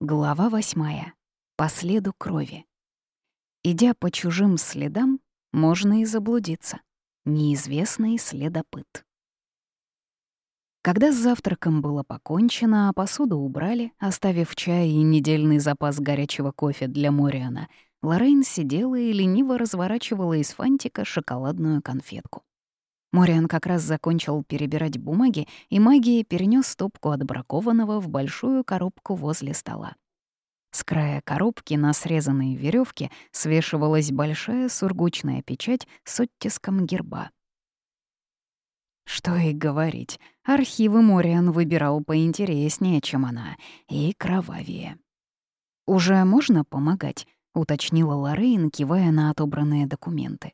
Глава восьмая. По следу крови. Идя по чужим следам, можно и заблудиться. Неизвестный следопыт. Когда с завтраком было покончено, а посуду убрали, оставив чай и недельный запас горячего кофе для Мориана, Лоррейн сидела и лениво разворачивала из фантика шоколадную конфетку. Мориан как раз закончил перебирать бумаги, и магия перенес стопку отбракованного в большую коробку возле стола. С края коробки на срезанной веревке свешивалась большая сургучная печать с оттиском герба. Что и говорить, архивы Мориан выбирал поинтереснее, чем она, и кровавее. «Уже можно помогать?» — уточнила Лоррейн, кивая на отобранные документы.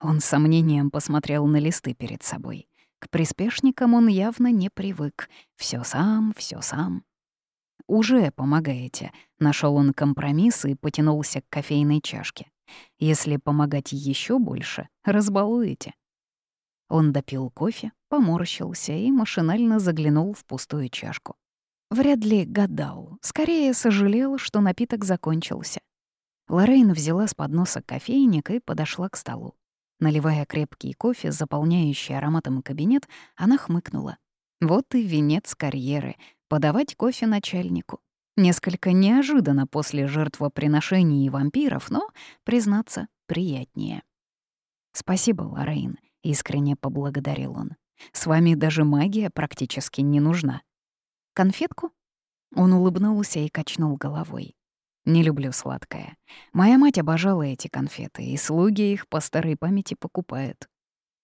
Он с сомнением посмотрел на листы перед собой. К приспешникам он явно не привык. Все сам, все сам. «Уже помогаете», — нашел он компромисс и потянулся к кофейной чашке. «Если помогать еще больше, разбалуете». Он допил кофе, поморщился и машинально заглянул в пустую чашку. Вряд ли гадал, скорее сожалел, что напиток закончился. Лоррейн взяла с подноса кофейник и подошла к столу. Наливая крепкий кофе, заполняющий ароматом кабинет, она хмыкнула. Вот и венец карьеры — подавать кофе начальнику. Несколько неожиданно после жертвоприношений и вампиров, но, признаться, приятнее. «Спасибо, Лоррейн», — искренне поблагодарил он. «С вами даже магия практически не нужна». «Конфетку?» Он улыбнулся и качнул головой. Не люблю сладкое. Моя мать обожала эти конфеты, и слуги их по старой памяти покупают.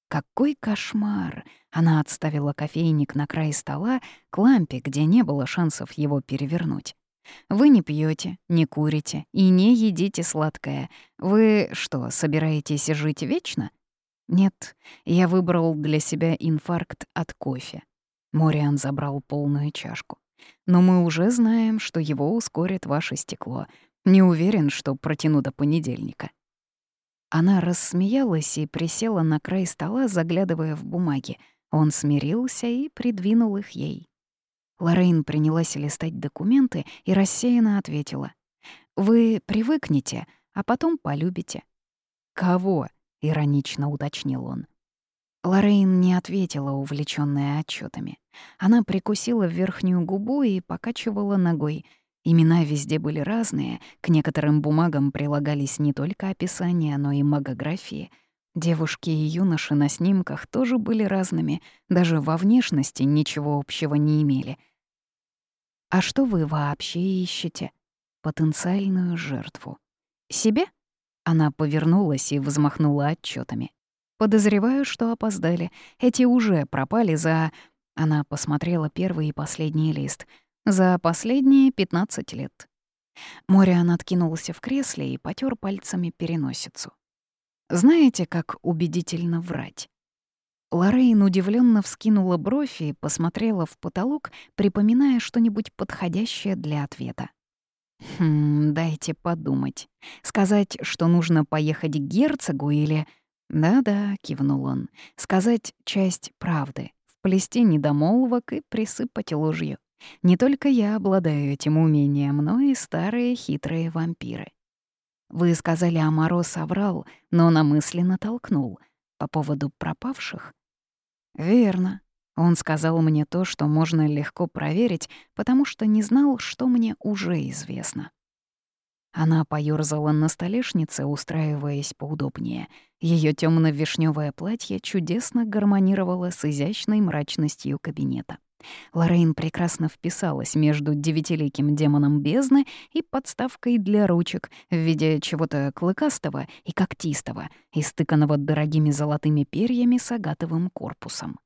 Какой кошмар! Она отставила кофейник на край стола к лампе, где не было шансов его перевернуть. Вы не пьете, не курите и не едите сладкое. Вы что, собираетесь жить вечно? Нет, я выбрал для себя инфаркт от кофе. Мориан забрал полную чашку. Но мы уже знаем, что его ускорит ваше стекло. Не уверен, что протяну до понедельника». Она рассмеялась и присела на край стола, заглядывая в бумаги. Он смирился и придвинул их ей. Лоррейн принялась листать документы и рассеянно ответила. «Вы привыкнете, а потом полюбите». «Кого?» — иронично уточнил он. Лоррейн не ответила, увлечённая отчётами. Она прикусила верхнюю губу и покачивала ногой. Имена везде были разные, к некоторым бумагам прилагались не только описания, но и магографии. Девушки и юноши на снимках тоже были разными, даже во внешности ничего общего не имели. «А что вы вообще ищете?» «Потенциальную жертву». «Себе?» Она повернулась и взмахнула отчётами. Подозреваю, что опоздали. Эти уже пропали за... Она посмотрела первый и последний лист. За последние 15 лет. Мориан откинулся в кресле и потер пальцами переносицу. Знаете, как убедительно врать? Лоррейн удивленно вскинула бровь и посмотрела в потолок, припоминая что-нибудь подходящее для ответа. «Хм, дайте подумать. Сказать, что нужно поехать к герцогу или «Да-да», — кивнул он, — «сказать часть правды, вплести недомолвок и присыпать ложью. Не только я обладаю этим умением, но и старые хитрые вампиры». Вы сказали, Амаро соврал, но намысленно толкнул. По поводу пропавших? Верно. Он сказал мне то, что можно легко проверить, потому что не знал, что мне уже известно. Она поёрзала на столешнице, устраиваясь поудобнее. Её тёмно-вишнёвое платье чудесно гармонировало с изящной мрачностью кабинета. Лоррейн прекрасно вписалась между девятиликим демоном бездны и подставкой для ручек в виде чего-то клыкастого и когтистого, истыканного дорогими золотыми перьями с агатовым корпусом.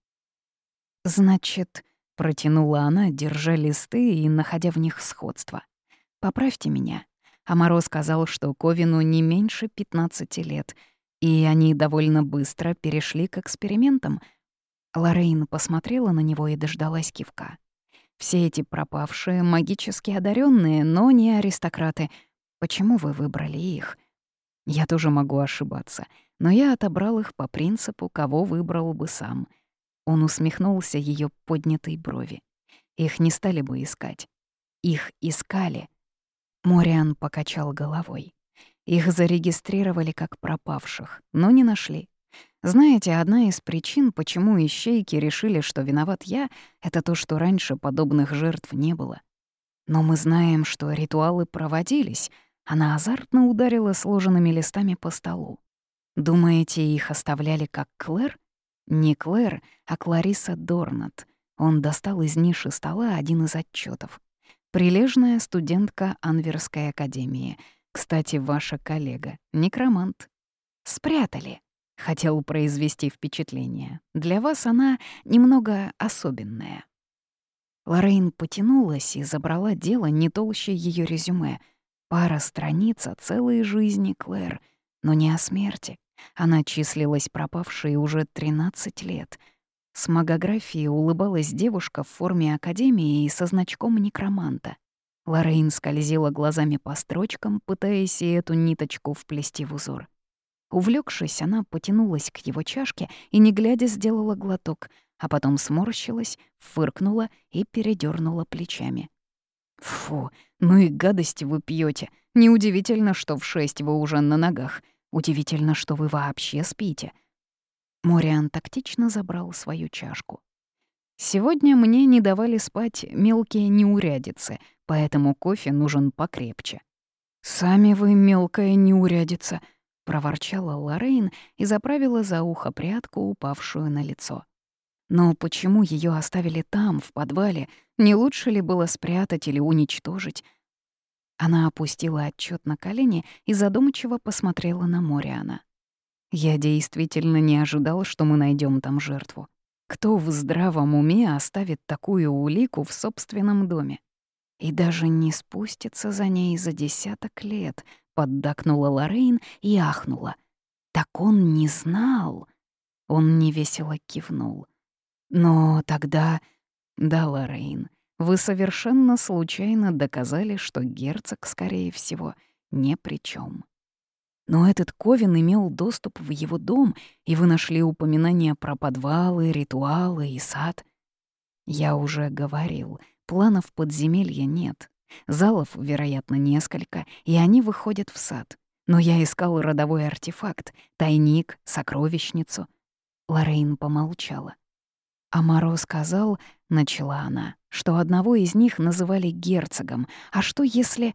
«Значит...» — протянула она, держа листы и находя в них сходство. «Поправьте меня. Амаро сказал, что Ковину не меньше 15 лет, и они довольно быстро перешли к экспериментам. Лоррейн посмотрела на него и дождалась кивка. Все эти пропавшие, магически одаренные, но не аристократы. Почему вы выбрали их? Я тоже могу ошибаться, но я отобрал их по принципу, кого выбрал бы сам. Он усмехнулся ее поднятой брови. Их не стали бы искать. Их искали, Мориан покачал головой. Их зарегистрировали как пропавших, но не нашли. Знаете, одна из причин, почему ищейки решили, что виноват я, это то, что раньше подобных жертв не было. Но мы знаем, что ритуалы проводились. Она азартно ударила сложенными листами по столу. Думаете, их оставляли как Клэр? Не Клэр, а Клариса Дорнат. Он достал из ниши стола один из отчетов. Прилежная студентка Анверской академии. Кстати, ваша коллега, некромант. Спрятали. Хотел произвести впечатление. Для вас она немного особенная. Лоррейн потянулась и забрала дело не толще ее резюме. Пара страниц о целой жизни Клэр, но не о смерти. Она числилась пропавшей уже 13 лет. С магографией улыбалась девушка в форме академии и со значком некроманта. Лоррейн скользила глазами по строчкам, пытаясь и эту ниточку вплести в узор. Увлекшись, она потянулась к его чашке и, не глядя, сделала глоток, а потом сморщилась, фыркнула и передернула плечами. «Фу, ну и гадости вы пьете. Неудивительно, что в шесть вы уже на ногах. Удивительно, что вы вообще спите». Мориан тактично забрал свою чашку. «Сегодня мне не давали спать мелкие неурядицы, поэтому кофе нужен покрепче». «Сами вы мелкая неурядица», — проворчала Лоррейн и заправила за ухо прядку, упавшую на лицо. Но почему ее оставили там, в подвале? Не лучше ли было спрятать или уничтожить? Она опустила отчет на колени и задумчиво посмотрела на Мориана. «Я действительно не ожидал, что мы найдем там жертву. Кто в здравом уме оставит такую улику в собственном доме? И даже не спустится за ней за десяток лет», — поддакнула Лоррейн и ахнула. «Так он не знал!» Он невесело кивнул. «Но тогда...» «Да, Лоррейн, вы совершенно случайно доказали, что герцог, скорее всего, ни при чем. Но этот Ковин имел доступ в его дом, и вы нашли упоминания про подвалы, ритуалы и сад. Я уже говорил, планов подземелья нет. Залов, вероятно, несколько, и они выходят в сад. Но я искал родовой артефакт, тайник, сокровищницу. Лорейн помолчала. Амаро сказал, начала она, что одного из них называли герцогом. А что если...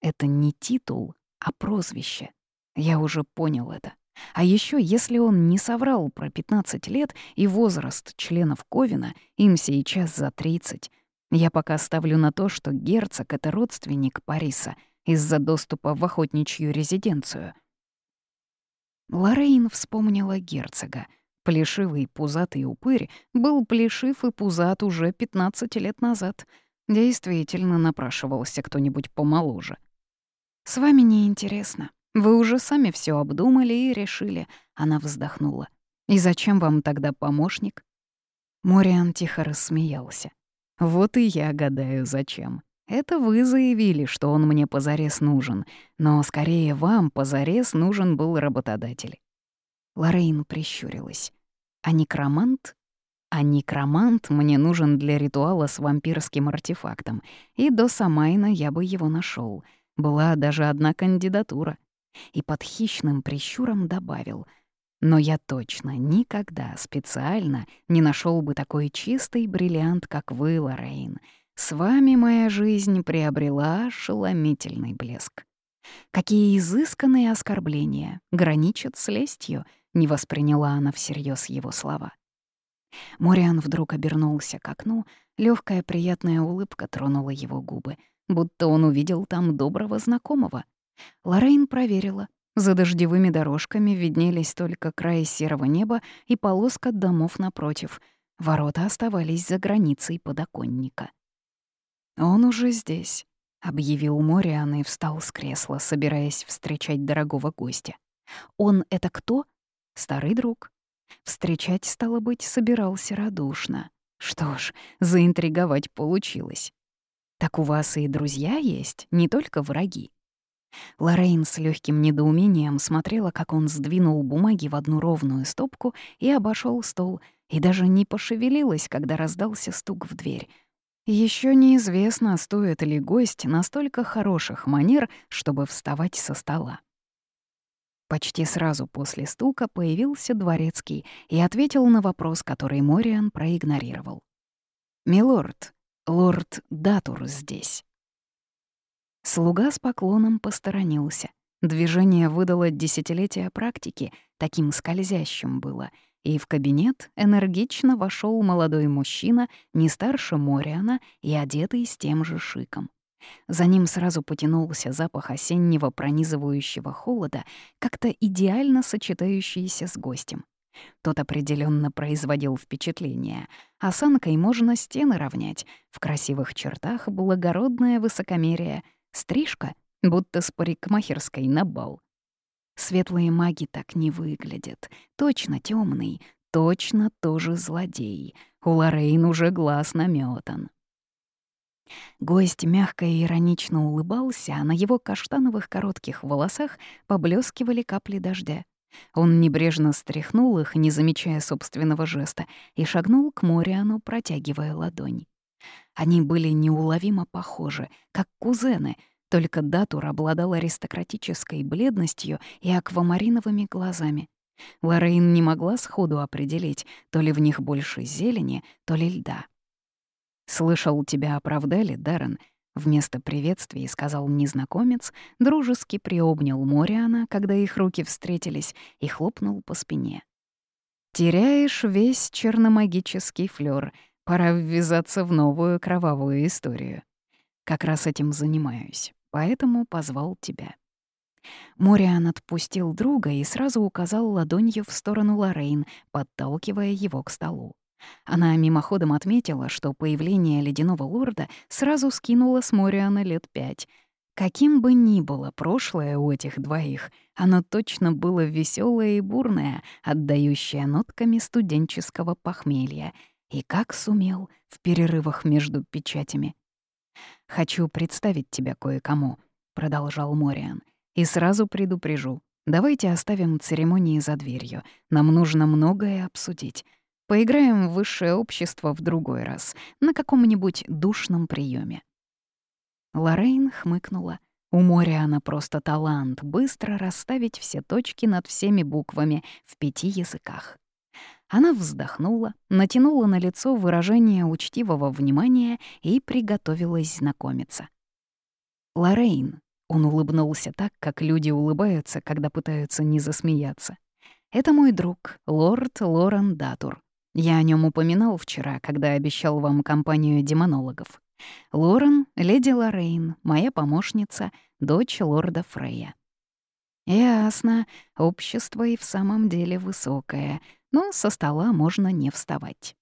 Это не титул, а прозвище. Я уже понял это. А еще, если он не соврал про 15 лет и возраст членов Ковина, им сейчас за 30, я пока ставлю на то, что герцог — это родственник Париса из-за доступа в охотничью резиденцию. Лорейн вспомнила герцога. Плешивый пузатый упырь был плешив и пузат уже 15 лет назад. Действительно напрашивался кто-нибудь помоложе. «С вами неинтересно. Вы уже сами все обдумали и решили», — она вздохнула. «И зачем вам тогда помощник?» Мориан тихо рассмеялся. Вот и я гадаю, зачем. Это вы заявили, что он мне позарез нужен, но скорее вам позарез нужен был работодатель. Лорейн прищурилась. А некромант? А некромант мне нужен для ритуала с вампирским артефактом, и до Самайна я бы его нашел. Была даже одна кандидатура. И под хищным прищуром добавил — но я точно никогда специально не нашел бы такой чистый бриллиант, как вы, Лоррейн. С вами моя жизнь приобрела ошеломительный блеск. Какие изысканные оскорбления граничат с лестью, не восприняла она всерьез его слова. Мориан вдруг обернулся к окну, легкая приятная улыбка тронула его губы, будто он увидел там доброго знакомого. Лоррейн проверила, за дождевыми дорожками виднелись только край серого неба и полоска домов напротив. Ворота оставались за границей подоконника. «Он уже здесь», — объявил Мориан и встал с кресла, собираясь встречать дорогого гостя. «Он — это кто?» «Старый друг». Встречать, стало быть, собирался радушно. Что ж, заинтриговать получилось. «Так у вас и друзья есть, не только враги». Лоррейн с легким недоумением смотрела, как он сдвинул бумаги в одну ровную стопку и обошел стол, и даже не пошевелилась, когда раздался стук в дверь. Еще неизвестно, стоит ли гость настолько хороших манер, чтобы вставать со стола. Почти сразу после стука появился дворецкий и ответил на вопрос, который Мориан проигнорировал. «Милорд, лорд Датур здесь». Слуга с поклоном посторонился. Движение выдало десятилетия практики, таким скользящим было, и в кабинет энергично вошел молодой мужчина, не старше Мориана и одетый с тем же шиком. За ним сразу потянулся запах осеннего пронизывающего холода, как-то идеально сочетающийся с гостем. Тот определенно производил впечатление. Осанкой можно стены равнять. В красивых чертах благородное высокомерие. Стрижка, будто с парикмахерской на бал. Светлые маги так не выглядят. Точно темный, точно тоже злодей. У Лорейн уже глаз наметан. Гость мягко и иронично улыбался, а на его каштановых коротких волосах поблескивали капли дождя. Он небрежно стряхнул их, не замечая собственного жеста, и шагнул к Мориану, протягивая ладонь. Они были неуловимо похожи, как кузены, только Датур обладал аристократической бледностью и аквамариновыми глазами. Лорейн не могла сходу определить, то ли в них больше зелени, то ли льда. «Слышал, тебя оправдали, Даррен?» Вместо приветствия сказал незнакомец, дружески приобнял Мориана, когда их руки встретились, и хлопнул по спине. «Теряешь весь черномагический флёр. Пора ввязаться в новую кровавую историю. Как раз этим занимаюсь, поэтому позвал тебя». Мориан отпустил друга и сразу указал ладонью в сторону Лорейн, подталкивая его к столу. Она мимоходом отметила, что появление ледяного лорда сразу скинуло с Мориана лет пять. Каким бы ни было прошлое у этих двоих, оно точно было веселое и бурное, отдающее нотками студенческого похмелья. И как сумел в перерывах между печатями. «Хочу представить тебя кое-кому», — продолжал Мориан. «И сразу предупрежу. Давайте оставим церемонии за дверью. Нам нужно многое обсудить. Поиграем в высшее общество в другой раз, на каком-нибудь душном приеме. Лорейн хмыкнула. У моря она просто талант быстро расставить все точки над всеми буквами в пяти языках. Она вздохнула, натянула на лицо выражение учтивого внимания и приготовилась знакомиться. «Лоррейн», — он улыбнулся так, как люди улыбаются, когда пытаются не засмеяться. «Это мой друг, лорд Лорен Датур. Я о нем упоминал вчера, когда обещал вам компанию демонологов. Лорен — леди Лоррейн, моя помощница, дочь лорда Фрея. Ясно, общество и в самом деле высокое, но со стола можно не вставать.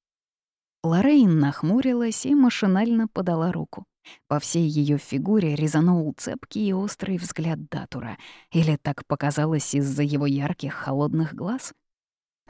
Лоррейн нахмурилась и машинально подала руку. По всей ее фигуре резанул цепкий и острый взгляд Датура. Или так показалось из-за его ярких холодных глаз?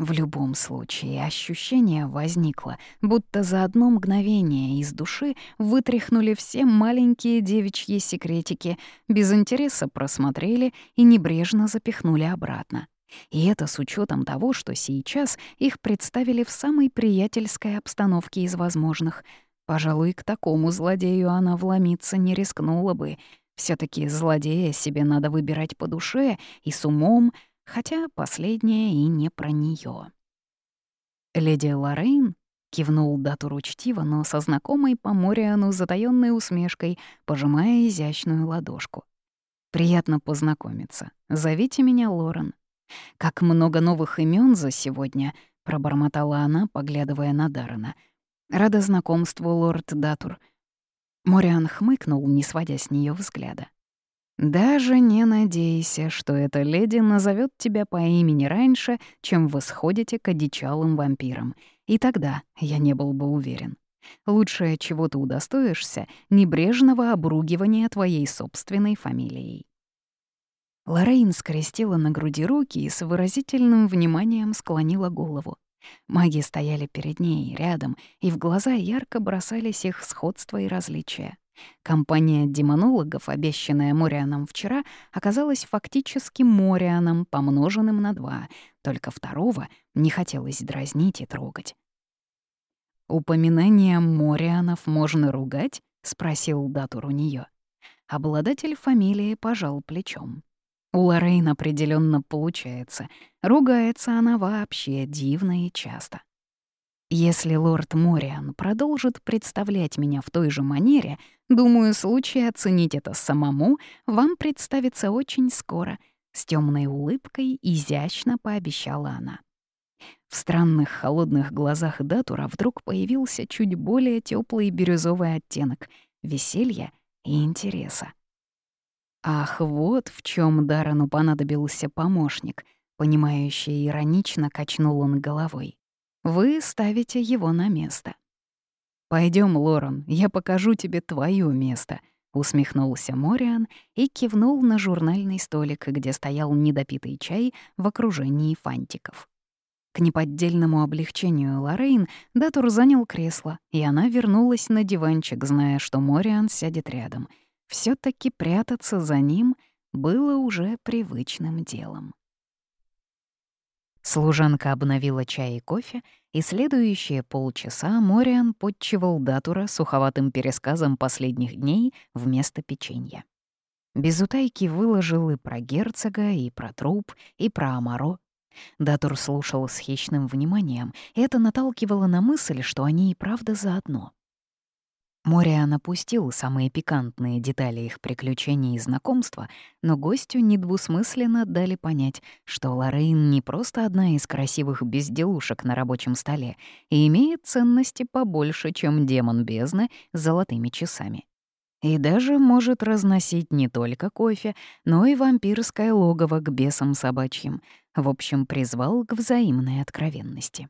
В любом случае, ощущение возникло, будто за одно мгновение из души вытряхнули все маленькие девичьи секретики, без интереса просмотрели и небрежно запихнули обратно. И это с учетом того, что сейчас их представили в самой приятельской обстановке из возможных. Пожалуй, к такому злодею она вломиться не рискнула бы. все таки злодея себе надо выбирать по душе и с умом — хотя последнее и не про нее. «Леди Лоррейн?» — кивнул Датур учтиво, но со знакомой по Мориану затаённой усмешкой, пожимая изящную ладошку. «Приятно познакомиться. Зовите меня Лорен. Как много новых имен за сегодня», — пробормотала она, поглядывая на Даррена. «Рада знакомству, лорд Датур». Мориан хмыкнул, не сводя с нее взгляда. Даже не надейся, что эта леди назовет тебя по имени раньше, чем вы сходите к одичалым вампирам. И тогда я не был бы уверен. Лучшее, чего ты удостоишься, небрежного обругивания твоей собственной фамилией. Лоррейн скрестила на груди руки и с выразительным вниманием склонила голову. Маги стояли перед ней, рядом, и в глаза ярко бросались их сходства и различия. Компания демонологов, обещанная Морианом вчера, оказалась фактически Морианом, помноженным на два, только второго не хотелось дразнить и трогать. Упоминанием Морианов можно ругать?» — спросил Датур у нее. Обладатель фамилии пожал плечом. У Лоррейн определенно получается. Ругается она вообще дивно и часто. Если лорд Мориан продолжит представлять меня в той же манере, думаю, случай оценить это самому вам представится очень скоро. С темной улыбкой изящно пообещала она. В странных холодных глазах Датура вдруг появился чуть более теплый бирюзовый оттенок веселья и интереса. Ах, вот в чем Дарану понадобился помощник, понимающий иронично качнул он головой. Вы ставите его на место. Пойдем, Лорен, я покажу тебе твое место», — усмехнулся Мориан и кивнул на журнальный столик, где стоял недопитый чай в окружении фантиков. К неподдельному облегчению Лоррейн Датур занял кресло, и она вернулась на диванчик, зная, что Мориан сядет рядом. все таки прятаться за ним было уже привычным делом. Служанка обновила чай и кофе, и следующие полчаса Мориан подчивал Датура суховатым пересказом последних дней вместо печенья. Без утайки выложил и про герцога, и про труп, и про Амаро. Датур слушал с хищным вниманием, и это наталкивало на мысль, что они и правда заодно. Мориан опустил самые пикантные детали их приключений и знакомства, но гостю недвусмысленно дали понять, что Лоррейн не просто одна из красивых безделушек на рабочем столе и имеет ценности побольше, чем демон бездны с золотыми часами. И даже может разносить не только кофе, но и вампирское логово к бесам собачьим. В общем, призвал к взаимной откровенности.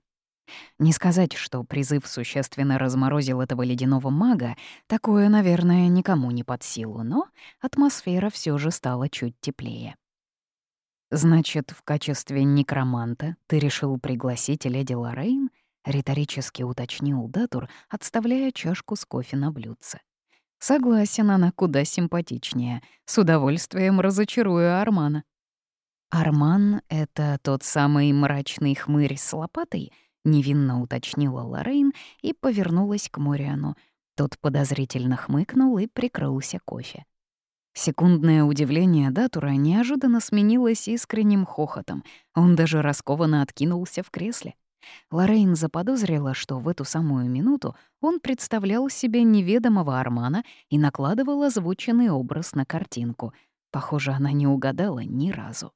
Не сказать, что призыв существенно разморозил этого ледяного мага, такое, наверное, никому не под силу, но атмосфера все же стала чуть теплее. «Значит, в качестве некроманта ты решил пригласить леди Лоррейн?» — риторически уточнил Датур, отставляя чашку с кофе на блюдце. «Согласен, она куда симпатичнее. С удовольствием разочарую Армана». «Арман — это тот самый мрачный хмырь с лопатой?» — невинно уточнила Лоррейн и повернулась к Мориану. Тот подозрительно хмыкнул и прикрылся кофе. Секундное удивление Датура неожиданно сменилось искренним хохотом. Он даже раскованно откинулся в кресле. Лоррейн заподозрила, что в эту самую минуту он представлял себе неведомого Армана и накладывал озвученный образ на картинку. Похоже, она не угадала ни разу.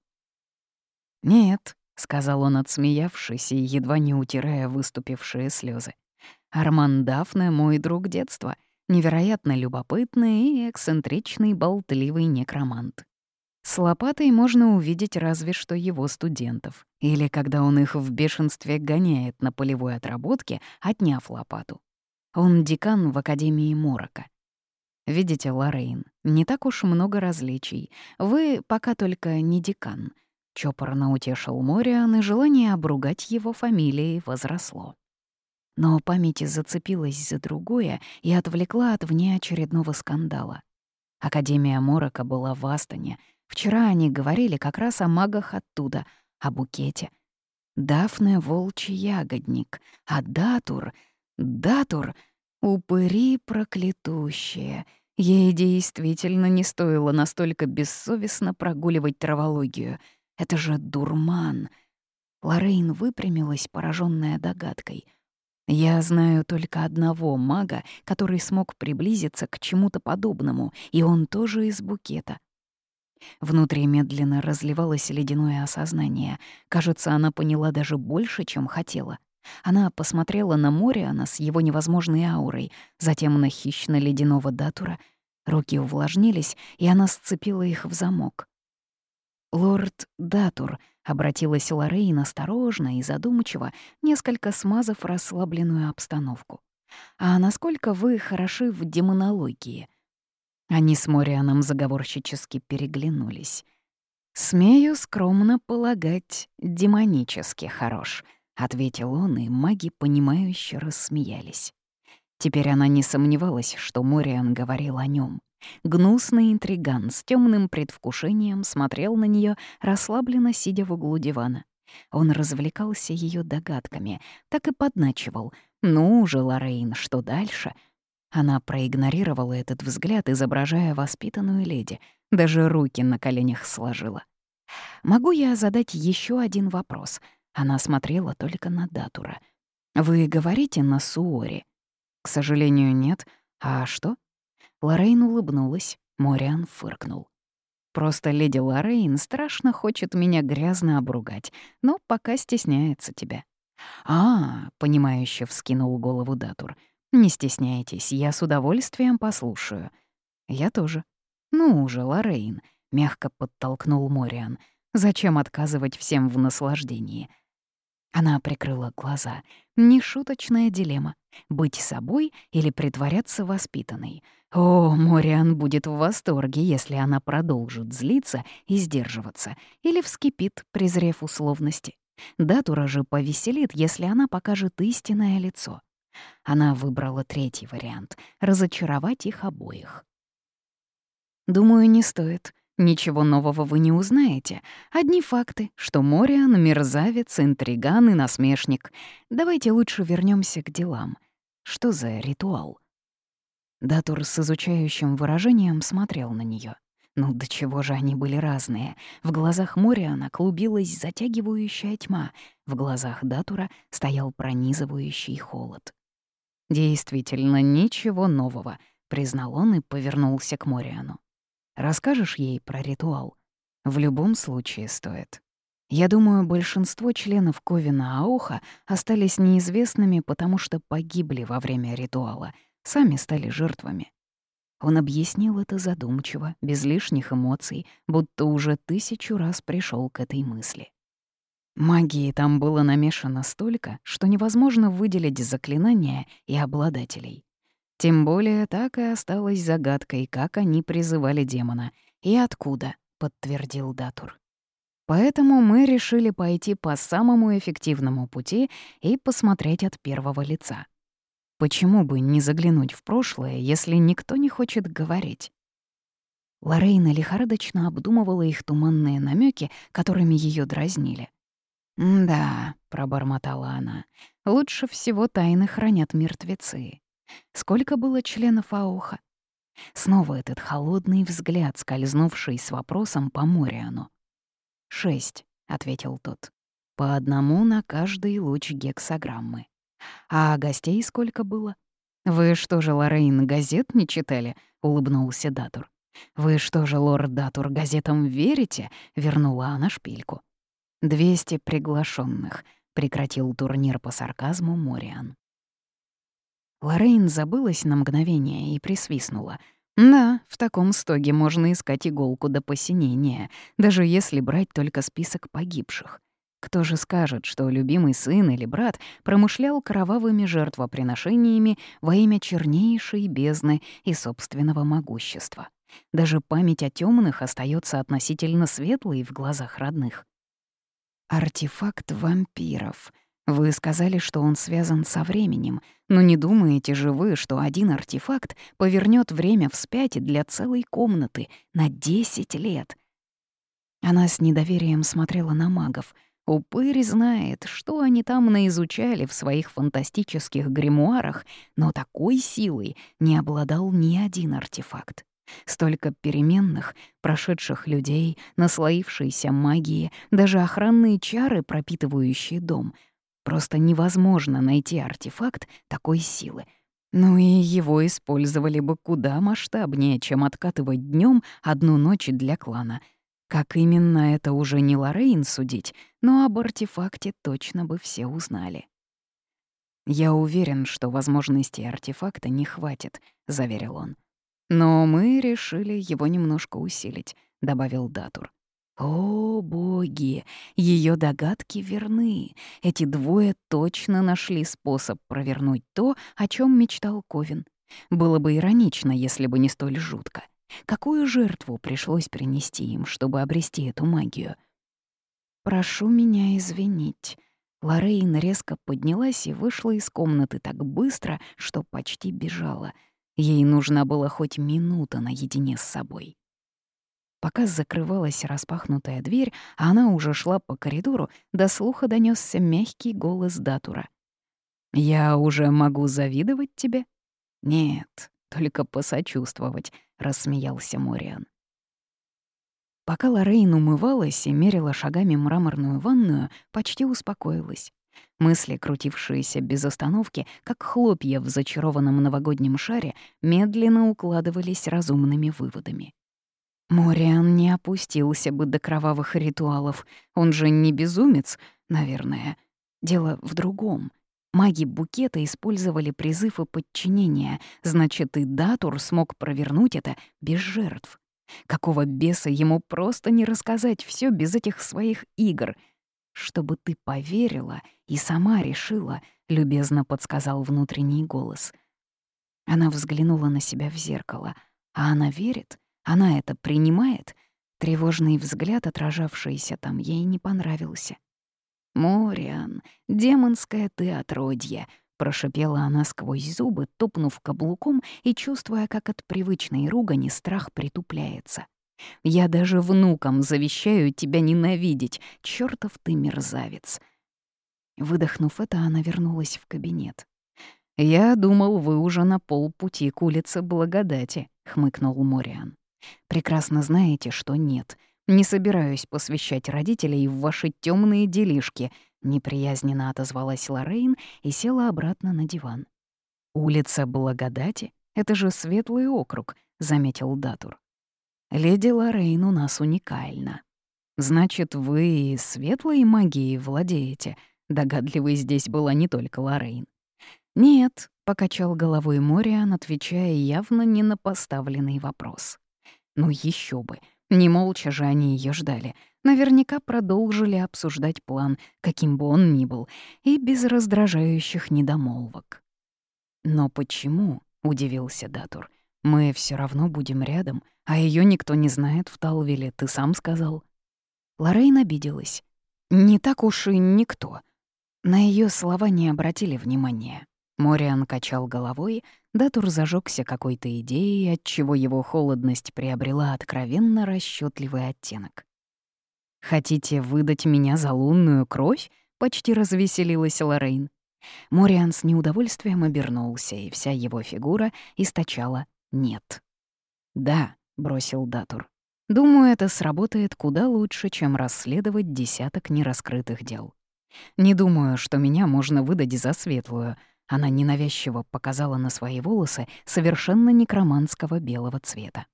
«Нет, — сказал он, отсмеявшись и едва не утирая выступившие слезы. «Арман Дафне — мой друг детства, невероятно любопытный и эксцентричный болтливый некромант. С лопатой можно увидеть разве что его студентов, или когда он их в бешенстве гоняет на полевой отработке, отняв лопату. Он декан в Академии Морока. Видите, Лоррейн, не так уж много различий. Вы пока только не декан — Чопорно утешил Мориан, и желание обругать его фамилией возросло. Но память зацепилась за другое и отвлекла от внеочередного скандала. Академия Морока была в Астоне. Вчера они говорили как раз о магах оттуда, о букете. Дафне — волчий ягодник, а Датур... Датур — упыри проклятущие. Ей действительно не стоило настолько бессовестно прогуливать травологию — это же дурман. Лорейн выпрямилась, пораженная догадкой. Я знаю только одного мага, который смог приблизиться к чему-то подобному, и он тоже из букета. Внутри медленно разливалось ледяное осознание. Кажется, она поняла даже больше, чем хотела. Она посмотрела на море, она с его невозможной аурой, затем на хищно-ледяного датура. Руки увлажнились, и она сцепила их в замок. «Лорд Датур», — обратилась Лоррейн осторожно и задумчиво, несколько смазав расслабленную обстановку. «А насколько вы хороши в демонологии?» Они с Морианом заговорщически переглянулись. «Смею скромно полагать, демонически хорош», — ответил он, и маги, понимающе рассмеялись. Теперь она не сомневалась, что Мориан говорил о нем. Гнусный интриган с темным предвкушением смотрел на нее, расслабленно сидя в углу дивана. Он развлекался ее догадками, так и подначивал. «Ну же, Лоррейн, что дальше?» Она проигнорировала этот взгляд, изображая воспитанную леди, даже руки на коленях сложила. «Могу я задать еще один вопрос?» Она смотрела только на Датура. «Вы говорите на Суоре?» «К сожалению, нет. А что?» Лоррейн улыбнулась, Мориан фыркнул. Просто леди Лоррейн страшно хочет меня грязно обругать, но пока стесняется тебя. «А, — понимающе вскинул голову Датур, — не стесняйтесь, я с удовольствием послушаю». «Я тоже». «Ну уже, Лоррейн», — мягко подтолкнул Мориан, — «зачем отказывать всем в наслаждении?» Она прикрыла глаза. Нешуточная дилемма — быть собой или притворяться воспитанной. О, Мориан будет в восторге, если она продолжит злиться и сдерживаться, или вскипит, презрев условности. Датура же повеселит, если она покажет истинное лицо. Она выбрала третий вариант — разочаровать их обоих. «Думаю, не стоит. Ничего нового вы не узнаете. Одни факты, что Мориан — мерзавец, интриган и насмешник. Давайте лучше вернемся к делам. Что за ритуал?» Датур с изучающим выражением смотрел на нее. Ну, до чего же они были разные. В глазах Мориана клубилась затягивающая тьма, в глазах Датура стоял пронизывающий холод. «Действительно, ничего нового», — признал он и повернулся к Мориану. «Расскажешь ей про ритуал? В любом случае стоит». Я думаю, большинство членов Ковина Ауха остались неизвестными, потому что погибли во время ритуала — сами стали жертвами. Он объяснил это задумчиво, без лишних эмоций, будто уже тысячу раз пришел к этой мысли. Магии там было намешано столько, что невозможно выделить заклинания и обладателей. Тем более так и осталось загадкой, как они призывали демона и откуда, подтвердил Датур. Поэтому мы решили пойти по самому эффективному пути и посмотреть от первого лица. Почему бы не заглянуть в прошлое, если никто не хочет говорить? Лорейна лихорадочно обдумывала их туманные намеки, которыми ее дразнили. «Да», — пробормотала она, — «лучше всего тайны хранят мертвецы. Сколько было членов Ауха?» Снова этот холодный взгляд, скользнувший с вопросом по Мориану. «Шесть», — ответил тот. «По одному на каждый луч гексограммы. А гостей сколько было? Вы что же, Лоррейн, газет не читали? улыбнулся Датур. Вы что же, лорд Датур, газетам верите? вернула она шпильку. «Двести приглашенных, прекратил турнир по сарказму Мориан. Лоррейн забылась на мгновение и присвистнула. «Да, в таком стоге можно искать иголку до посинения, даже если брать только список погибших. Кто же скажет, что любимый сын или брат промышлял кровавыми жертвоприношениями во имя чернейшей бездны и собственного могущества? Даже память о темных остается относительно светлой в глазах родных. Артефакт вампиров. Вы сказали, что он связан со временем, но не думаете же вы, что один артефакт повернет время вспять для целой комнаты на 10 лет? Она с недоверием смотрела на магов — Упырь знает, что они там наизучали в своих фантастических гримуарах, но такой силой не обладал ни один артефакт. Столько переменных, прошедших людей, наслоившейся магии, даже охранные чары, пропитывающие дом. Просто невозможно найти артефакт такой силы. Ну и его использовали бы куда масштабнее, чем откатывать днем одну ночь для клана — как именно это уже не Лоррейн судить, но об артефакте точно бы все узнали. «Я уверен, что возможностей артефакта не хватит», — заверил он. «Но мы решили его немножко усилить», — добавил Датур. «О, боги! Ее догадки верны. Эти двое точно нашли способ провернуть то, о чем мечтал Ковин. Было бы иронично, если бы не столь жутко. Какую жертву пришлось принести им, чтобы обрести эту магию? «Прошу меня извинить». Лоррейн резко поднялась и вышла из комнаты так быстро, что почти бежала. Ей нужна была хоть минута наедине с собой. Пока закрывалась распахнутая дверь, а она уже шла по коридору, до слуха донесся мягкий голос Датура. «Я уже могу завидовать тебе?» «Нет, только посочувствовать», — рассмеялся Мориан. Пока Лоррейн умывалась и мерила шагами мраморную ванную, почти успокоилась. Мысли, крутившиеся без остановки, как хлопья в зачарованном новогоднем шаре, медленно укладывались разумными выводами. Мориан не опустился бы до кровавых ритуалов. Он же не безумец, наверное. Дело в другом. Маги букета использовали призывы подчинения, значит, и Датур смог провернуть это без жертв. Какого беса ему просто не рассказать все без этих своих игр? Чтобы ты поверила и сама решила, любезно подсказал внутренний голос. Она взглянула на себя в зеркало. А она верит? Она это принимает? Тревожный взгляд, отражавшийся там, ей не понравился. «Мориан, демонское ты отродье!» — прошипела она сквозь зубы, тупнув каблуком и чувствуя, как от привычной ругани страх притупляется. «Я даже внукам завещаю тебя ненавидеть, чёртов ты мерзавец!» Выдохнув это, она вернулась в кабинет. «Я думал, вы уже на полпути к улице Благодати», — хмыкнул Мориан. «Прекрасно знаете, что нет. Не собираюсь посвящать родителей в ваши темные делишки», — неприязненно отозвалась Лоррейн и села обратно на диван. «Улица Благодати? Это же светлый округ», — заметил Датур. «Леди Лоррейн у нас уникальна. Значит, вы светлой магией владеете?» Догадливой здесь была не только Лоррейн. «Нет», — покачал головой Мориан, отвечая явно не на поставленный вопрос. «Ну еще бы, не молча же они ее ждали. Наверняка продолжили обсуждать план, каким бы он ни был, и без раздражающих недомолвок. «Но почему?» — удивился Датур. «Мы все равно будем рядом, а ее никто не знает в Талвиле, ты сам сказал». Лоррейн обиделась. «Не так уж и никто». На ее слова не обратили внимания. Мориан качал головой, Датур зажегся какой-то идеей, отчего его холодность приобрела откровенно расчетливый оттенок. «Хотите выдать меня за лунную кровь?» — почти развеселилась Лоррейн. Мориан с неудовольствием обернулся, и вся его фигура источала «нет». «Да», — бросил Датур. «Думаю, это сработает куда лучше, чем расследовать десяток нераскрытых дел. Не думаю, что меня можно выдать за светлую, она ненавязчиво показала на свои волосы совершенно некроманского белого цвета.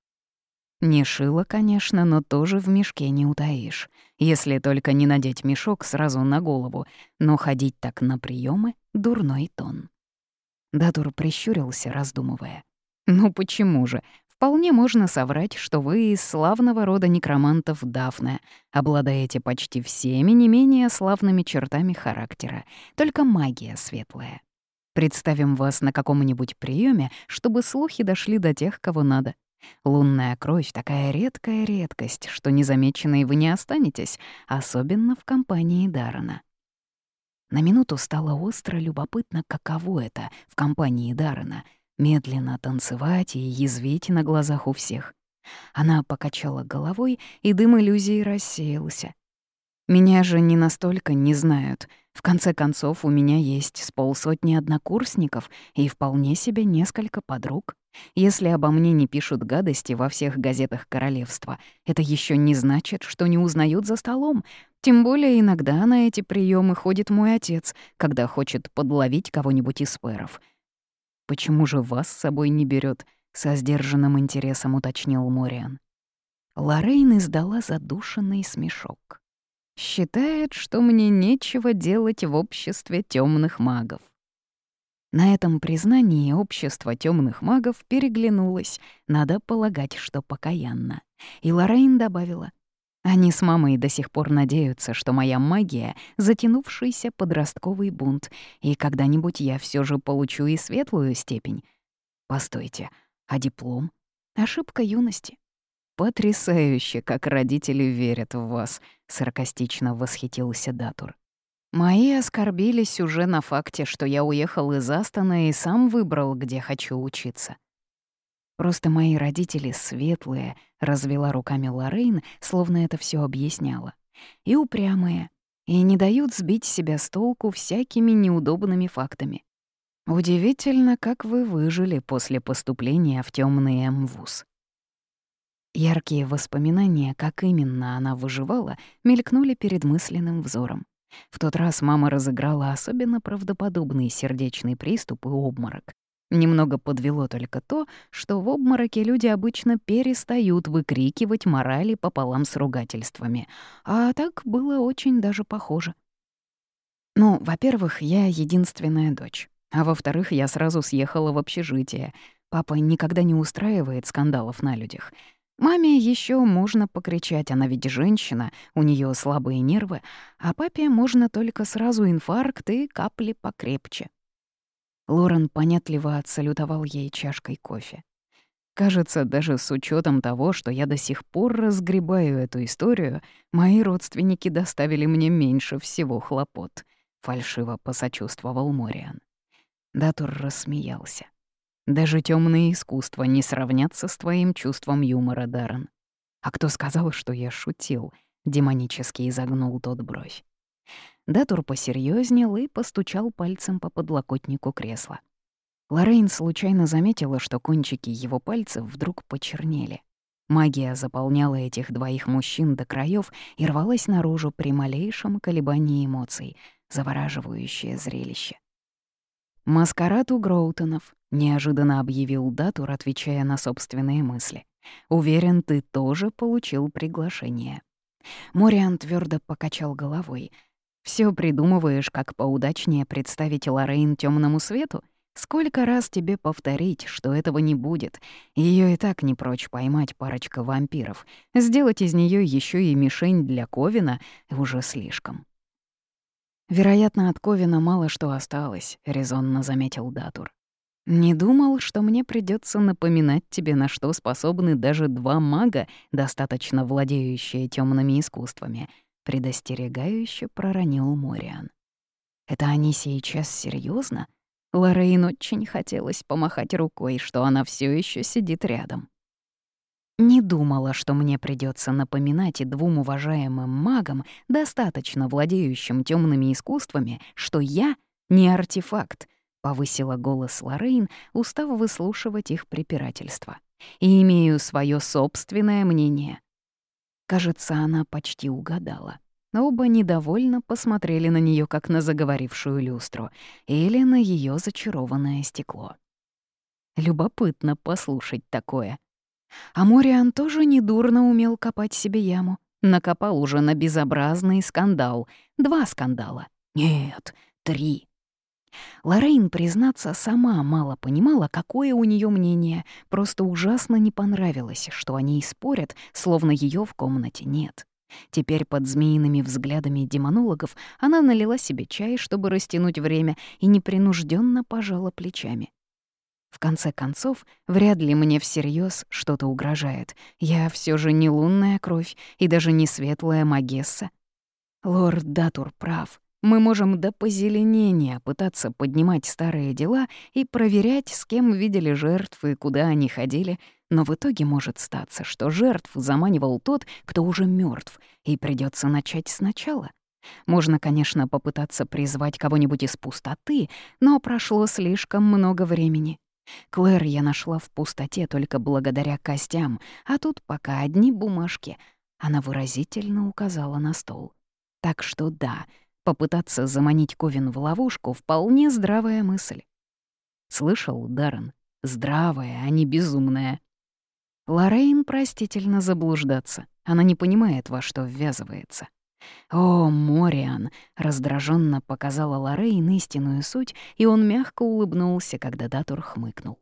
Не шила, конечно, но тоже в мешке не утаишь. Если только не надеть мешок сразу на голову, но ходить так на приемы дурной тон. Датур прищурился, раздумывая. «Ну почему же? Вполне можно соврать, что вы из славного рода некромантов Дафна, обладаете почти всеми не менее славными чертами характера, только магия светлая. Представим вас на каком-нибудь приеме, чтобы слухи дошли до тех, кого надо. Лунная кровь — такая редкая редкость, что незамеченной вы не останетесь, особенно в компании Дарана. На минуту стало остро любопытно, каково это в компании Дарана — медленно танцевать и язвить на глазах у всех. Она покачала головой, и дым иллюзии рассеялся. Меня же не настолько не знают — в конце концов, у меня есть с полсотни однокурсников и вполне себе несколько подруг. Если обо мне не пишут гадости во всех газетах королевства, это еще не значит, что не узнают за столом. Тем более иногда на эти приемы ходит мой отец, когда хочет подловить кого-нибудь из пэров. «Почему же вас с собой не берет? со сдержанным интересом уточнил Мориан. Лоррейн издала задушенный смешок. Считает, что мне нечего делать в обществе темных магов. На этом признании общество темных магов переглянулось, надо полагать, что покаянно. И Лоррейн добавила, «Они с мамой до сих пор надеются, что моя магия — затянувшийся подростковый бунт, и когда-нибудь я все же получу и светлую степень. Постойте, а диплом? Ошибка юности. «Потрясающе, как родители верят в вас», — саркастично восхитился Датур. «Мои оскорбились уже на факте, что я уехал из Астана и сам выбрал, где хочу учиться». Просто мои родители светлые, развела руками Лоррейн, словно это все объясняла. И упрямые, и не дают сбить себя с толку всякими неудобными фактами. Удивительно, как вы выжили после поступления в темный МВУЗ. Яркие воспоминания, как именно она выживала, мелькнули перед мысленным взором. В тот раз мама разыграла особенно правдоподобный сердечный приступ и обморок. Немного подвело только то, что в обмороке люди обычно перестают выкрикивать морали пополам с ругательствами. А так было очень даже похоже. Ну, во-первых, я единственная дочь. А во-вторых, я сразу съехала в общежитие. Папа никогда не устраивает скандалов на людях. Маме еще можно покричать, она ведь женщина, у нее слабые нервы, а папе можно только сразу инфаркт и капли покрепче. Лорен понятливо отсалютовал ей чашкой кофе. Кажется, даже с учетом того, что я до сих пор разгребаю эту историю, мои родственники доставили мне меньше всего хлопот, фальшиво посочувствовал Мориан. Датур рассмеялся. Даже темные искусства не сравнятся с твоим чувством юмора, Даррен. А кто сказал, что я шутил? Демонически изогнул тот бровь. Датур посерьезнел и постучал пальцем по подлокотнику кресла. Лоррейн случайно заметила, что кончики его пальцев вдруг почернели. Магия заполняла этих двоих мужчин до краев и рвалась наружу при малейшем колебании эмоций, завораживающее зрелище. «Маскарад у Гроутонов», — неожиданно объявил Датур, отвечая на собственные мысли. «Уверен, ты тоже получил приглашение». Мориан твердо покачал головой. Все придумываешь, как поудачнее представить Лорейн темному свету? Сколько раз тебе повторить, что этого не будет? Ее и так не прочь поймать парочка вампиров. Сделать из нее еще и мишень для Ковина уже слишком. «Вероятно, от Ковина мало что осталось», — резонно заметил Датур. «Не думал, что мне придется напоминать тебе, на что способны даже два мага, достаточно владеющие темными искусствами», — предостерегающе проронил Мориан. «Это они сейчас серьезно? Лорейн очень хотелось помахать рукой, что она все еще сидит рядом. Не думала, что мне придется напоминать и двум уважаемым магам, достаточно владеющим темными искусствами, что я не артефакт, повысила голос Лорейн, устав выслушивать их препирательства. И имею свое собственное мнение. Кажется, она почти угадала. Оба недовольно посмотрели на нее как на заговорившую люстру или на ее зачарованное стекло. Любопытно послушать такое, а Мориан тоже недурно умел копать себе яму. Накопал уже на безобразный скандал. Два скандала. Нет, три. Лоррейн, признаться, сама мало понимала, какое у нее мнение. Просто ужасно не понравилось, что они спорят, словно ее в комнате нет. Теперь под змеиными взглядами демонологов она налила себе чай, чтобы растянуть время, и непринужденно пожала плечами. В конце концов, вряд ли мне всерьез что-то угрожает. Я все же не лунная кровь и даже не светлая магесса. Лорд Датур прав. Мы можем до позеленения пытаться поднимать старые дела и проверять, с кем видели жертвы, куда они ходили, но в итоге может статься, что жертв заманивал тот, кто уже мертв, и придется начать сначала. Можно, конечно, попытаться призвать кого-нибудь из пустоты, но прошло слишком много времени. Клэр я нашла в пустоте только благодаря костям, а тут пока одни бумажки. Она выразительно указала на стол. Так что да, попытаться заманить Ковин в ловушку — вполне здравая мысль. Слышал, Даррен? Здравая, а не безумная. Лоррейн простительно заблуждаться. Она не понимает, во что ввязывается. «О, Мориан!» — раздраженно показала Лоррейн истинную суть, и он мягко улыбнулся, когда Датур хмыкнул.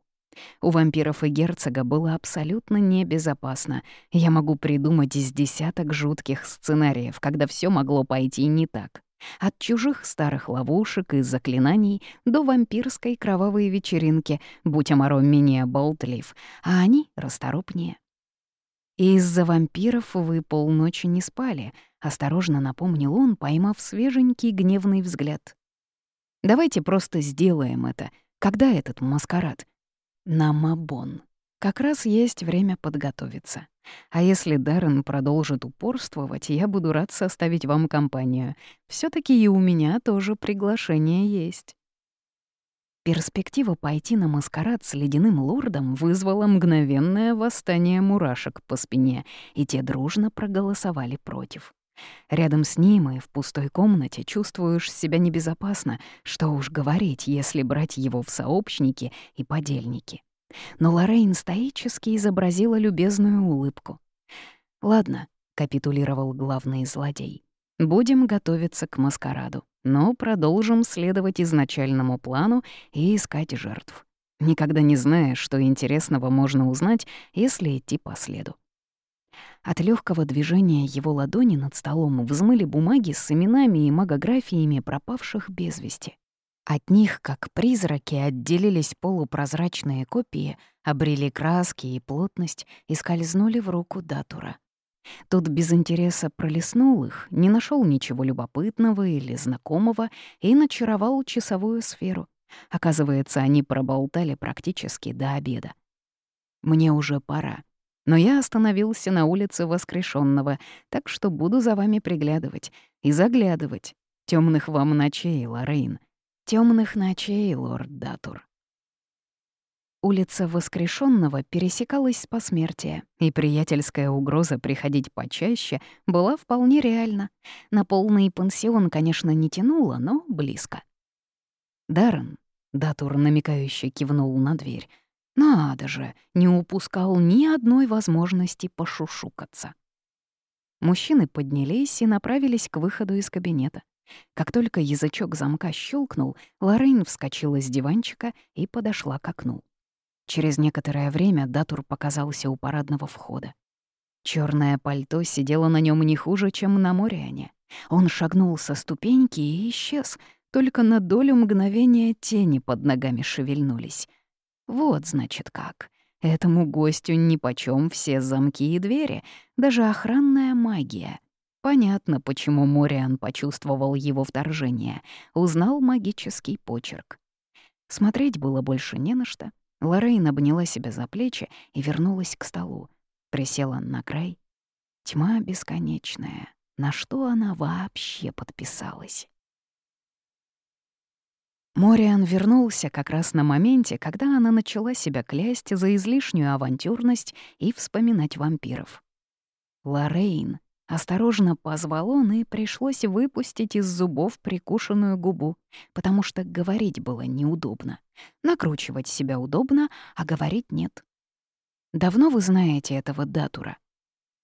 У вампиров и герцога было абсолютно небезопасно. Я могу придумать из десяток жутких сценариев, когда все могло пойти не так. От чужих старых ловушек и заклинаний до вампирской кровавой вечеринки, будь Амаро менее болтлив, а они расторопнее. Из-за вампиров вы полночи не спали — Осторожно напомнил он, поймав свеженький гневный взгляд. «Давайте просто сделаем это. Когда этот маскарад?» «На Мабон», Как раз есть время подготовиться. А если Даррен продолжит упорствовать, я буду рад составить вам компанию. все таки и у меня тоже приглашение есть». Перспектива пойти на маскарад с ледяным лордом вызвала мгновенное восстание мурашек по спине, и те дружно проголосовали против. Рядом с ним и в пустой комнате чувствуешь себя небезопасно, что уж говорить, если брать его в сообщники и подельники. Но Лоррейн стоически изобразила любезную улыбку. «Ладно», — капитулировал главный злодей, — «будем готовиться к маскараду, но продолжим следовать изначальному плану и искать жертв. Никогда не знаешь, что интересного можно узнать, если идти по следу». От легкого движения его ладони над столом взмыли бумаги с именами и магографиями пропавших без вести. От них, как призраки, отделились полупрозрачные копии, обрели краски и плотность и скользнули в руку Датура. Тот без интереса пролистнул их, не нашел ничего любопытного или знакомого и начаровал часовую сферу. Оказывается, они проболтали практически до обеда. «Мне уже пора», но я остановился на улице Воскрешенного, так что буду за вами приглядывать и заглядывать. Темных вам ночей, Лорейн. Темных ночей, лорд Датур. Улица Воскрешенного пересекалась с посмертия, и приятельская угроза приходить почаще была вполне реальна. На полный пансион, конечно, не тянуло, но близко. Даррен, Датур намекающе кивнул на дверь, надо же, не упускал ни одной возможности пошушукаться. Мужчины поднялись и направились к выходу из кабинета. Как только язычок замка щелкнул, Лоррейн вскочила с диванчика и подошла к окну. Через некоторое время Датур показался у парадного входа. Черное пальто сидело на нем не хуже, чем на Мориане. Он шагнул со ступеньки и исчез, только на долю мгновения тени под ногами шевельнулись — вот, значит, как. Этому гостю нипочём все замки и двери, даже охранная магия. Понятно, почему Мориан почувствовал его вторжение, узнал магический почерк. Смотреть было больше не на что. Лоррейн обняла себя за плечи и вернулась к столу. Присела на край. Тьма бесконечная. На что она вообще подписалась? Мориан вернулся как раз на моменте, когда она начала себя клясть за излишнюю авантюрность и вспоминать вампиров. Лорейн осторожно позвал он, и пришлось выпустить из зубов прикушенную губу, потому что говорить было неудобно. Накручивать себя удобно, а говорить нет. «Давно вы знаете этого Датура?»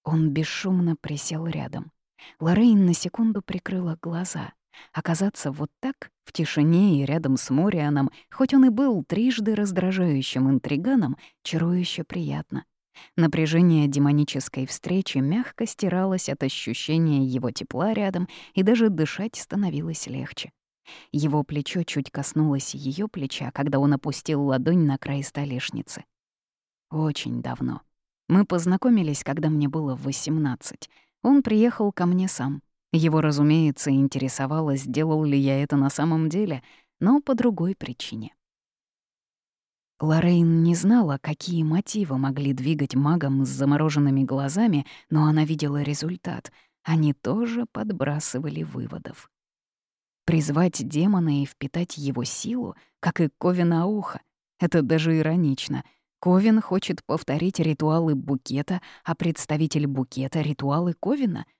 Он бесшумно присел рядом. Лорейн на секунду прикрыла глаза. Оказаться вот так, в тишине и рядом с Морианом, хоть он и был трижды раздражающим интриганом, чарующе приятно. Напряжение демонической встречи мягко стиралось от ощущения его тепла рядом, и даже дышать становилось легче. Его плечо чуть коснулось ее плеча, когда он опустил ладонь на край столешницы. Очень давно. Мы познакомились, когда мне было 18. Он приехал ко мне сам. Его, разумеется, интересовало, сделал ли я это на самом деле, но по другой причине. Лоррейн не знала, какие мотивы могли двигать магом с замороженными глазами, но она видела результат. Они тоже подбрасывали выводов. Призвать демона и впитать его силу, как и Ковина ухо, это даже иронично. Ковин хочет повторить ритуалы букета, а представитель букета — ритуалы Ковина —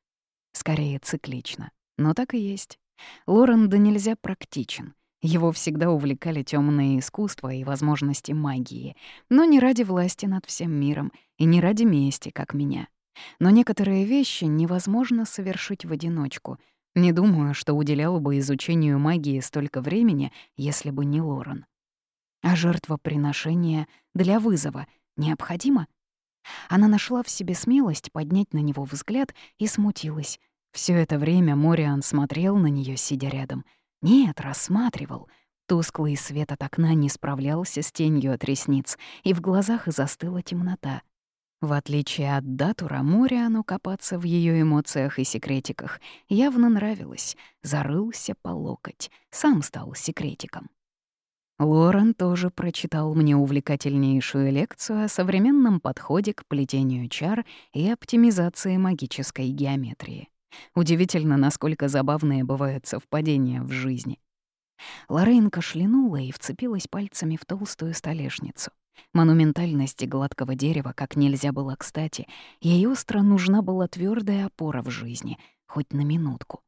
Скорее, циклично. Но так и есть. Лорен да нельзя практичен. Его всегда увлекали темные искусства и возможности магии, но не ради власти над всем миром и не ради мести, как меня. Но некоторые вещи невозможно совершить в одиночку. Не думаю, что уделял бы изучению магии столько времени, если бы не Лорен. А жертвоприношение для вызова необходимо? Она нашла в себе смелость поднять на него взгляд и смутилась. Все это время Мориан смотрел на нее, сидя рядом. Нет, рассматривал. Тусклый свет от окна не справлялся с тенью от ресниц, и в глазах застыла темнота. В отличие от Датура, Мориану копаться в ее эмоциях и секретиках явно нравилось. Зарылся по локоть, сам стал секретиком. Лорен тоже прочитал мне увлекательнейшую лекцию о современном подходе к плетению чар и оптимизации магической геометрии. Удивительно, насколько забавные бывают совпадения в жизни. Лорейн кашлянула и вцепилась пальцами в толстую столешницу. Монументальности гладкого дерева как нельзя было кстати, ей остро нужна была твердая опора в жизни, хоть на минутку.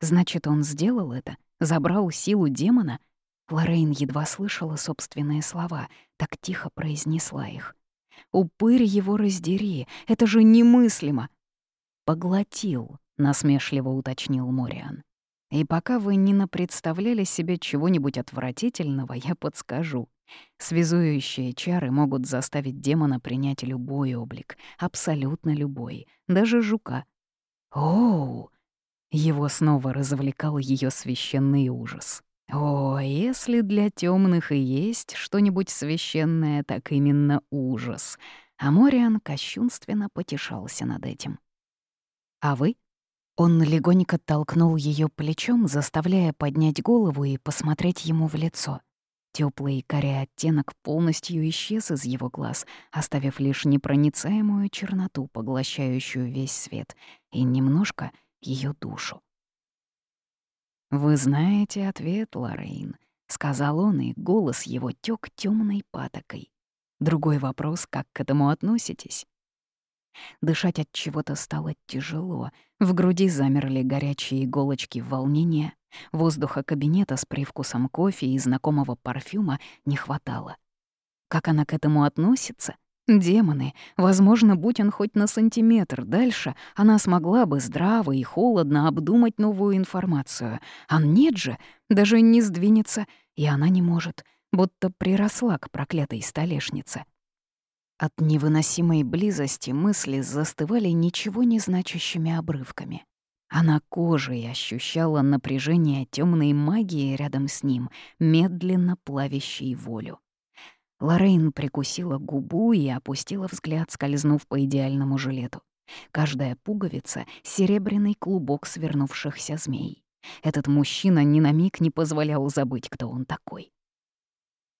Значит, он сделал это, забрал силу демона — Лорейн едва слышала собственные слова, так тихо произнесла их. «Упырь его раздери, это же немыслимо!» «Поглотил», — насмешливо уточнил Мориан. «И пока вы не напредставляли себе чего-нибудь отвратительного, я подскажу. Связующие чары могут заставить демона принять любой облик, абсолютно любой, даже жука. Оу! Его снова развлекал ее священный ужас. О, если для темных и есть что-нибудь священное, так именно ужас. А Мориан кощунственно потешался над этим. «А вы?» Он легонько толкнул ее плечом, заставляя поднять голову и посмотреть ему в лицо. Теплый коря оттенок полностью исчез из его глаз, оставив лишь непроницаемую черноту, поглощающую весь свет, и немножко ее душу. «Вы знаете ответ, Лорейн», — сказал он, и голос его тёк тёмной патокой. Другой вопрос, как к этому относитесь? Дышать от чего-то стало тяжело, в груди замерли горячие иголочки волнения, воздуха кабинета с привкусом кофе и знакомого парфюма не хватало. Как она к этому относится — Демоны, возможно, будь он хоть на сантиметр дальше, она смогла бы здраво и холодно обдумать новую информацию. А нет же, даже не сдвинется, и она не может, будто приросла к проклятой столешнице. От невыносимой близости мысли застывали ничего не значащими обрывками. Она кожей ощущала напряжение темной магии рядом с ним, медленно плавящей волю. Лорейн прикусила губу и опустила взгляд, скользнув по идеальному жилету. Каждая пуговица — серебряный клубок свернувшихся змей. Этот мужчина ни на миг не позволял забыть, кто он такой.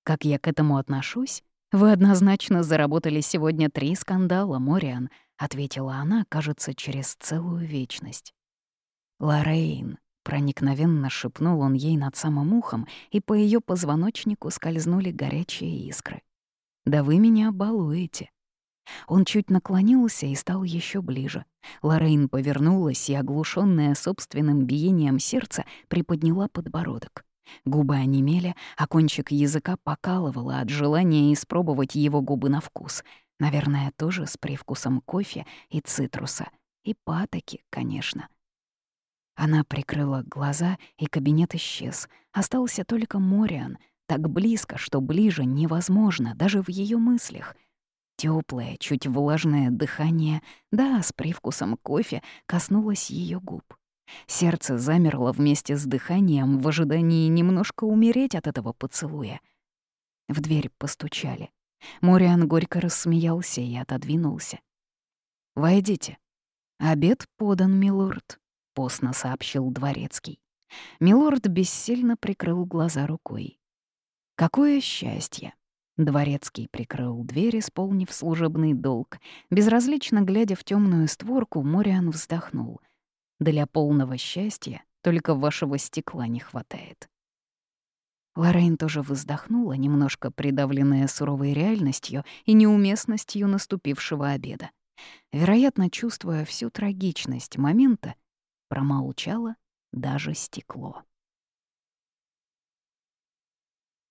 Как я к этому отношусь? Вы однозначно заработали сегодня три скандала, Мориан, ответила она, кажется, через целую вечность. Лорейн, Проникновенно шепнул он ей над самым ухом, и по ее позвоночнику скользнули горячие искры. «Да вы меня балуете». Он чуть наклонился и стал еще ближе. Лорейн повернулась и, оглушенная собственным биением сердца, приподняла подбородок. Губы онемели, а кончик языка покалывало от желания испробовать его губы на вкус. Наверное, тоже с привкусом кофе и цитруса. И патоки, конечно. Она прикрыла глаза, и кабинет исчез. Остался только Мориан, так близко, что ближе невозможно, даже в ее мыслях. Теплое, чуть влажное дыхание, да, с привкусом кофе, коснулось ее губ. Сердце замерло вместе с дыханием в ожидании немножко умереть от этого поцелуя. В дверь постучали. Мориан горько рассмеялся и отодвинулся. «Войдите. Обед подан, милорд» постно сообщил дворецкий. Милорд бессильно прикрыл глаза рукой. «Какое счастье!» Дворецкий прикрыл дверь, исполнив служебный долг. Безразлично глядя в темную створку, Мориан вздохнул. «Для полного счастья только вашего стекла не хватает». Лоррейн тоже вздохнула, немножко придавленная суровой реальностью и неуместностью наступившего обеда. Вероятно, чувствуя всю трагичность момента, Промолчало даже стекло.